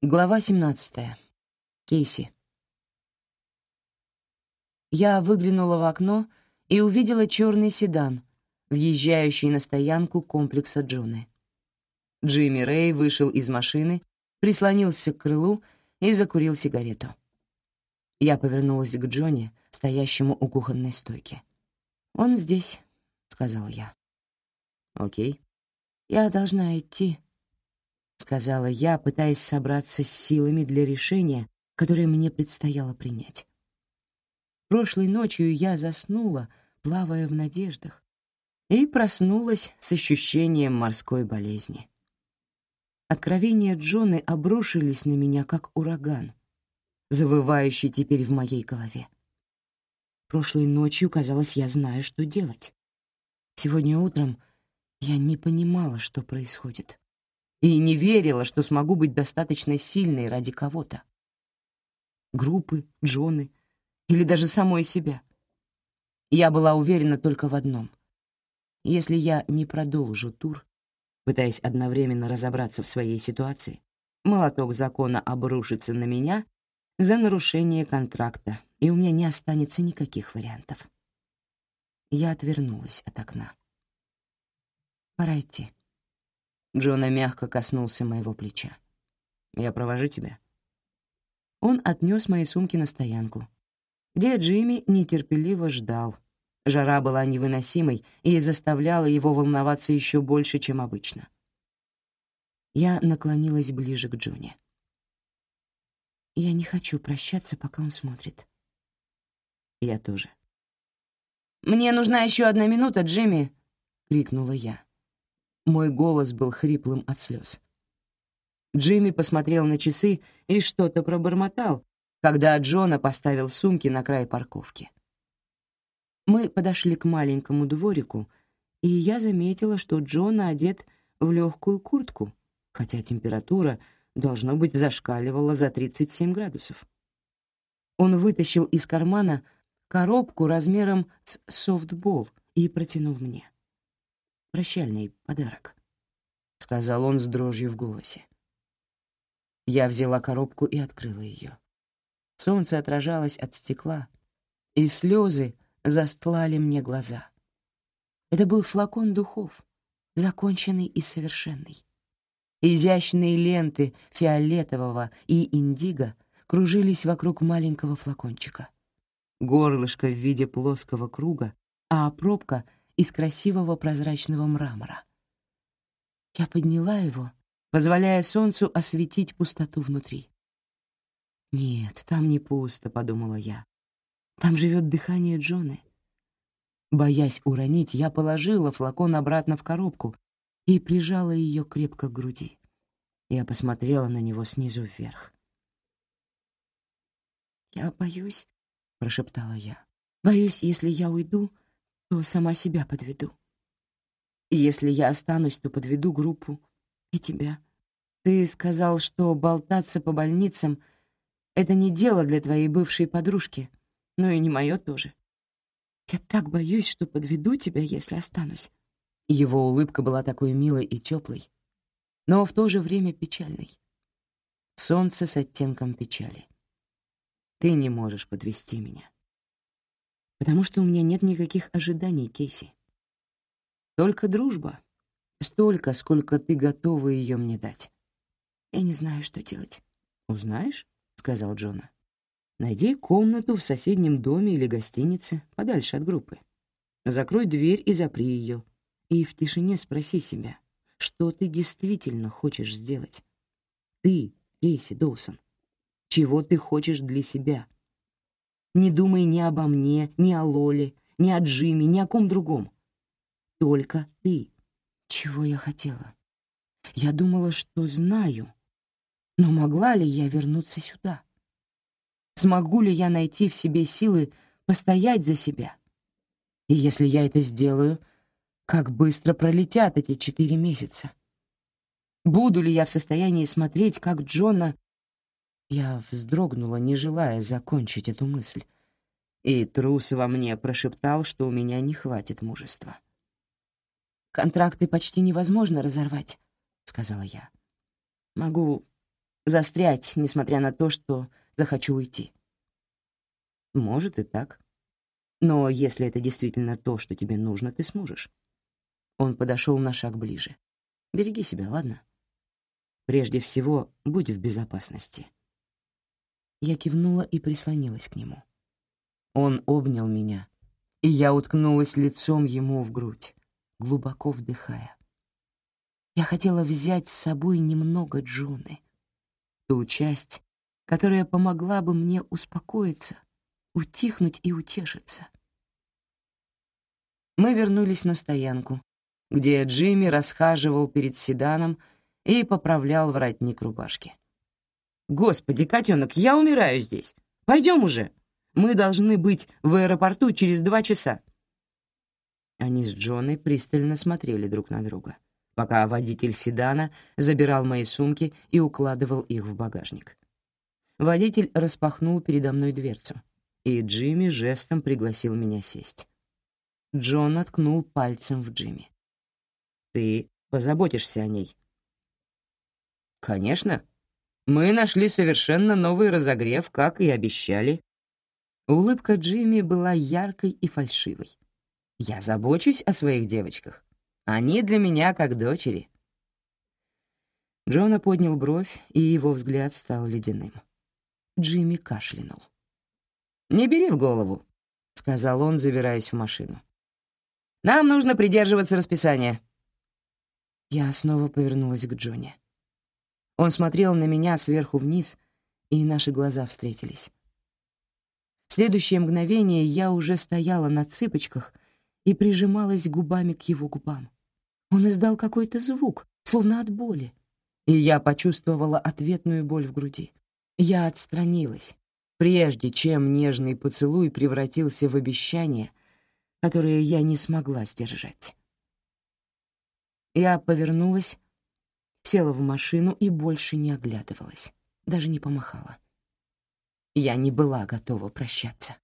Глава 17. Кейси. Я выглянула в окно и увидела черный седан, въезжающий на стоянку комплекса Джуны. Джимми Рэй вышел из машины, прислонился к крылу и закурил сигарету. Я повернулась к Джонни, стоящему у кухонной стойки. «Он здесь», — сказал я. «Окей. Я должна идти», — сказала я, пытаясь собраться с силами для решения, которое мне предстояло принять. Прошлой ночью я заснула, плавая в надеждах, и проснулась с ощущением морской болезни. Откровения Джоны обрушились на меня, как ураган, завывающий теперь в моей голове. Прошлой ночью, казалось, я знаю, что делать. Сегодня утром я не понимала, что происходит и не верила, что смогу быть достаточно сильной ради кого-то. Группы, Джоны или даже самой себя. Я была уверена только в одном. Если я не продолжу тур, пытаясь одновременно разобраться в своей ситуации, молоток закона обрушится на меня за нарушение контракта, и у меня не останется никаких вариантов. Я отвернулась от окна. Пора идти. Джона мягко коснулся моего плеча. «Я провожу тебя». Он отнес мои сумки на стоянку, где Джимми нетерпеливо ждал. Жара была невыносимой и заставляла его волноваться еще больше, чем обычно. Я наклонилась ближе к Джоне. Я не хочу прощаться, пока он смотрит. Я тоже. «Мне нужна еще одна минута, Джимми!» — крикнула я. Мой голос был хриплым от слез. Джимми посмотрел на часы и что-то пробормотал, когда Джона поставил сумки на край парковки. Мы подошли к маленькому дворику, и я заметила, что Джона одет в легкую куртку, хотя температура, должно быть, зашкаливала за 37 градусов. Он вытащил из кармана коробку размером с софтбол и протянул мне прощальный подарок», — сказал он с дрожью в голосе. Я взяла коробку и открыла ее. Солнце отражалось от стекла, и слезы застлали мне глаза. Это был флакон духов, законченный и совершенный. Изящные ленты фиолетового и индиго кружились вокруг маленького флакончика. Горлышко в виде плоского круга, а пробка — из красивого прозрачного мрамора. Я подняла его, позволяя солнцу осветить пустоту внутри. «Нет, там не пусто», — подумала я. «Там живет дыхание Джоны». Боясь уронить, я положила флакон обратно в коробку и прижала ее крепко к груди. Я посмотрела на него снизу вверх. «Я боюсь», — прошептала я. «Боюсь, если я уйду, то сама себя подведу. Если я останусь, то подведу группу и тебя. Ты сказал, что болтаться по больницам — это не дело для твоей бывшей подружки, но и не мое тоже. Я так боюсь, что подведу тебя, если останусь. Его улыбка была такой милой и теплой, но в то же время печальной. Солнце с оттенком печали. Ты не можешь подвести меня потому что у меня нет никаких ожиданий, Кейси. Только дружба. Столько, сколько ты готова ее мне дать. Я не знаю, что делать. «Узнаешь?» — сказал Джона. «Найди комнату в соседнем доме или гостинице, подальше от группы. Закрой дверь и запри ее. И в тишине спроси себя, что ты действительно хочешь сделать. Ты, Кейси Доусон, чего ты хочешь для себя?» Не думай ни обо мне, ни о Лоле, ни о Джимми, ни о ком другом. Только ты. Чего я хотела? Я думала, что знаю. Но могла ли я вернуться сюда? Смогу ли я найти в себе силы постоять за себя? И если я это сделаю, как быстро пролетят эти четыре месяца? Буду ли я в состоянии смотреть, как Джона я вздрогнула, не желая закончить эту мысль. И трус во мне прошептал, что у меня не хватит мужества. «Контракты почти невозможно разорвать», — сказала я. «Могу застрять, несмотря на то, что захочу уйти. Может и так. Но если это действительно то, что тебе нужно, ты сможешь. Он подошел на шаг ближе. Береги себя, ладно? Прежде всего, будь в безопасности. Я кивнула и прислонилась к нему. Он обнял меня, и я уткнулась лицом ему в грудь, глубоко вдыхая. Я хотела взять с собой немного Джуны, ту часть, которая помогла бы мне успокоиться, утихнуть и утешиться. Мы вернулись на стоянку, где Джимми расхаживал перед седаном и поправлял воротник рубашки. «Господи, котенок, я умираю здесь! Пойдем уже! Мы должны быть в аэропорту через два часа!» Они с Джоной пристально смотрели друг на друга, пока водитель седана забирал мои сумки и укладывал их в багажник. Водитель распахнул передо мной дверцу, и Джимми жестом пригласил меня сесть. Джон откнул пальцем в Джимми. «Ты позаботишься о ней?» «Конечно», мы нашли совершенно новый разогрев, как и обещали. Улыбка Джимми была яркой и фальшивой. Я забочусь о своих девочках. Они для меня как дочери. Джона поднял бровь, и его взгляд стал ледяным. Джимми кашлянул. «Не бери в голову», — сказал он, забираясь в машину. «Нам нужно придерживаться расписания». Я снова повернулась к Джоне. Он смотрел на меня сверху вниз, и наши глаза встретились. В следующее мгновение я уже стояла на цыпочках и прижималась губами к его губам. Он издал какой-то звук, словно от боли, и я почувствовала ответную боль в груди. Я отстранилась, прежде чем нежный поцелуй превратился в обещание, которое я не смогла сдержать. Я повернулась села в машину и больше не оглядывалась, даже не помахала. Я не была готова прощаться.